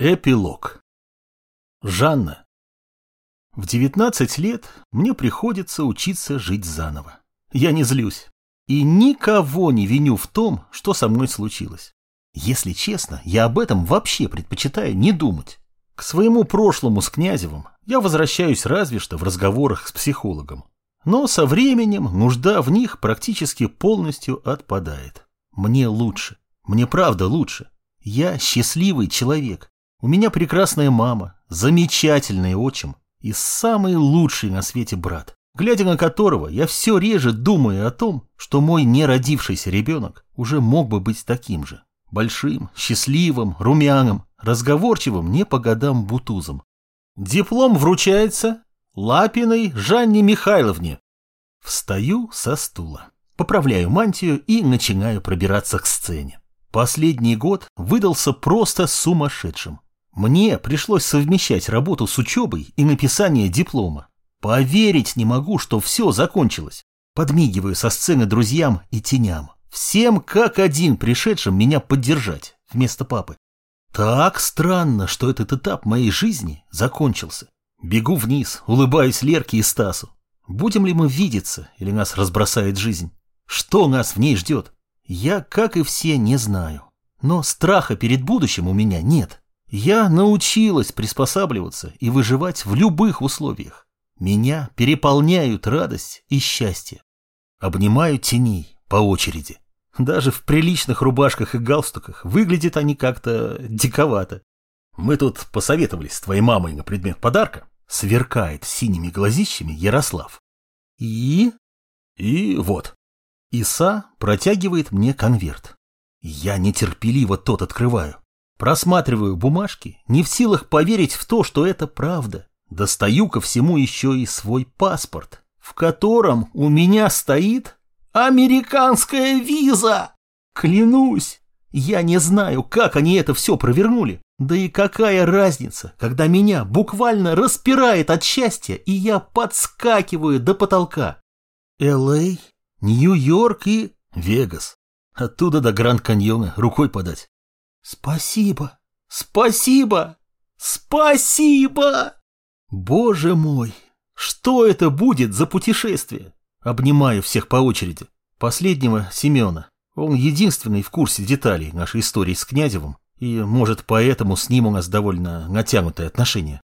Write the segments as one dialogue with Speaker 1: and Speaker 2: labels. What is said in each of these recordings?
Speaker 1: Эпилог. Жанна. В 19 лет мне приходится учиться жить заново. Я не злюсь. И никого не виню в том, что со мной случилось. Если честно, я об этом вообще предпочитаю не думать. К своему прошлому с Князевым я возвращаюсь разве что в разговорах с психологом. Но со временем нужда в них практически полностью отпадает. Мне лучше. Мне правда лучше. Я счастливый человек. У меня прекрасная мама, замечательный отчим и самый лучший на свете брат, глядя на которого я все реже думаю о том, что мой неродившийся ребенок уже мог бы быть таким же. Большим, счастливым, румяным, разговорчивым не по годам бутузом. Диплом вручается Лапиной Жанне Михайловне. Встаю со стула, поправляю мантию и начинаю пробираться к сцене. Последний год выдался просто сумасшедшим. Мне пришлось совмещать работу с учебой и написание диплома. Поверить не могу, что все закончилось. Подмигиваю со сцены друзьям и теням. Всем как один пришедшим меня поддержать вместо папы. Так странно, что этот этап моей жизни закончился. Бегу вниз, улыбаюсь Лерке и Стасу. Будем ли мы видеться, или нас разбросает жизнь? Что нас в ней ждет? Я, как и все, не знаю. Но страха перед будущим у меня нет. Я научилась приспосабливаться и выживать в любых условиях. Меня переполняют радость и счастье. Обнимаю теней по очереди. Даже в приличных рубашках и галстуках выглядят они как-то диковато. Мы тут посоветовались с твоей мамой на предмет подарка. Сверкает синими глазищами Ярослав. И? И вот. Иса протягивает мне конверт. Я нетерпеливо тот открываю. Просматриваю бумажки, не в силах поверить в то, что это правда. Достаю ко всему еще и свой паспорт, в котором у меня стоит американская виза. Клянусь, я не знаю, как они это все провернули. Да и какая разница, когда меня буквально распирает от счастья, и я подскакиваю до потолка. Л.А., Нью-Йорк и Вегас. Оттуда до Гранд-Каньона рукой подать. Спасибо, спасибо, спасибо! Боже мой, что это будет за путешествие? Обнимаю всех по очереди. Последнего Семена. Он единственный в курсе деталей нашей истории с Князевым, и, может, поэтому с ним у нас довольно натянутые отношения.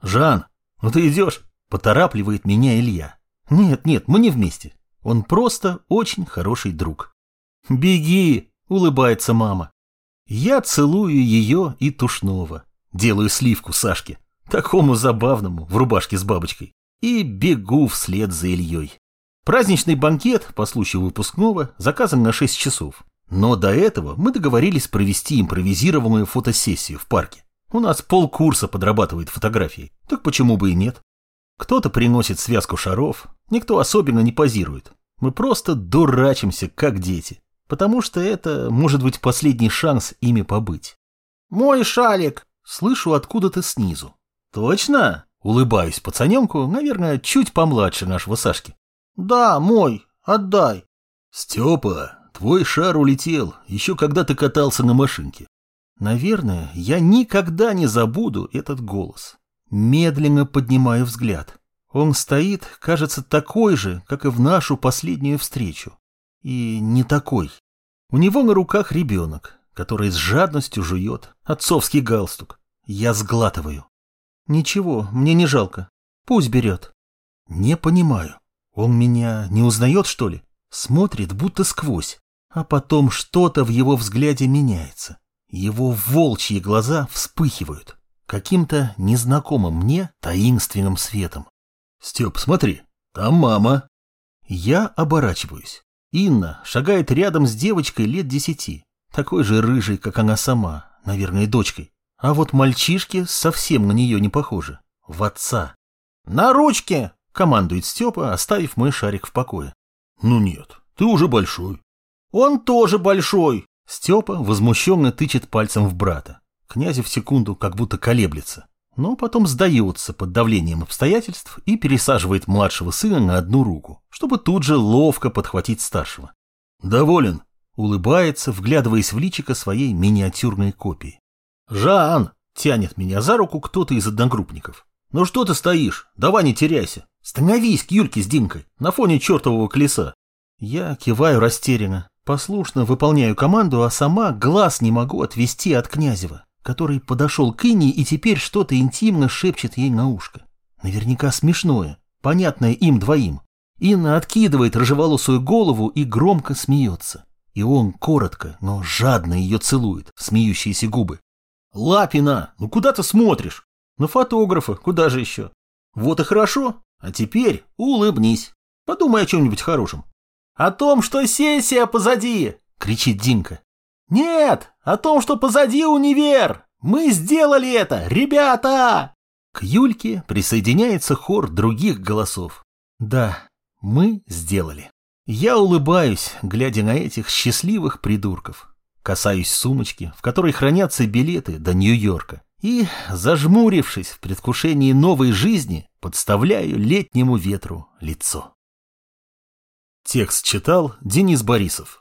Speaker 1: «Жан, ну ты идешь?» – поторапливает меня Илья. «Нет, нет, мы не вместе. Он просто очень хороший друг». «Беги!» – улыбается мама. Я целую ее и Тушнова. Делаю сливку Сашке, такому забавному, в рубашке с бабочкой, и бегу вслед за Ильей. Праздничный банкет по случаю выпускного заказан на 6 часов. Но до этого мы договорились провести импровизированную фотосессию в парке. У нас полкурса подрабатывает фотографией, так почему бы и нет? Кто-то приносит связку шаров, никто особенно не позирует. Мы просто дурачимся, как дети потому что это может быть последний шанс ими побыть. «Мой шалик!» — слышу откуда-то снизу. «Точно?» — улыбаюсь пацаненку, наверное, чуть помладше нашего Сашки. «Да, мой, отдай». «Степа, твой шар улетел, еще когда ты катался на машинке». Наверное, я никогда не забуду этот голос. Медленно поднимаю взгляд. Он стоит, кажется, такой же, как и в нашу последнюю встречу. И не такой. У него на руках ребенок, который с жадностью жует отцовский галстук. Я сглатываю. Ничего, мне не жалко. Пусть берет. Не понимаю. Он меня не узнает, что ли? Смотрит, будто сквозь. А потом что-то в его взгляде меняется. Его волчьи глаза вспыхивают. Каким-то незнакомым мне таинственным светом. Степ, смотри, там мама. Я оборачиваюсь. Инна шагает рядом с девочкой лет десяти, такой же рыжей, как она сама, наверное, дочкой. А вот мальчишки совсем на нее не похожи. В отца. «На ручке!» — командует Степа, оставив мой шарик в покое. «Ну нет, ты уже большой». «Он тоже большой!» Степа возмущенно тычет пальцем в брата. Князев секунду как будто колеблется, но потом сдается под давлением обстоятельств и пересаживает младшего сына на одну руку, чтобы тут же ловко подхватить старшего. «Доволен», — улыбается, вглядываясь в личико своей миниатюрной копии. «Жан, Тянет меня за руку кто-то из одногруппников. «Ну что ты стоишь? Давай не теряйся. Становись к Юльке с Димкой на фоне чертового колеса». Я киваю растерянно, послушно выполняю команду, а сама глаз не могу отвести от Князева, который подошел к Инне и теперь что-то интимно шепчет ей на ушко. Наверняка смешное, понятное им двоим. Инна откидывает рыжеволосую голову и громко смеется. И он коротко, но жадно ее целует в смеющиеся губы. «Лапина, ну куда ты смотришь? На фотографа, куда же еще? Вот и хорошо. А теперь улыбнись. Подумай о чем-нибудь хорошем. «О том, что сессия позади!» — кричит Динка. «Нет, о том, что позади универ! Мы сделали это, ребята!» К Юльке присоединяется хор других голосов. «Да, мы сделали». Я улыбаюсь, глядя на этих счастливых придурков. Касаюсь сумочки, в которой хранятся билеты до Нью-Йорка. И, зажмурившись в предвкушении новой жизни, подставляю летнему ветру лицо. Текст читал Денис Борисов.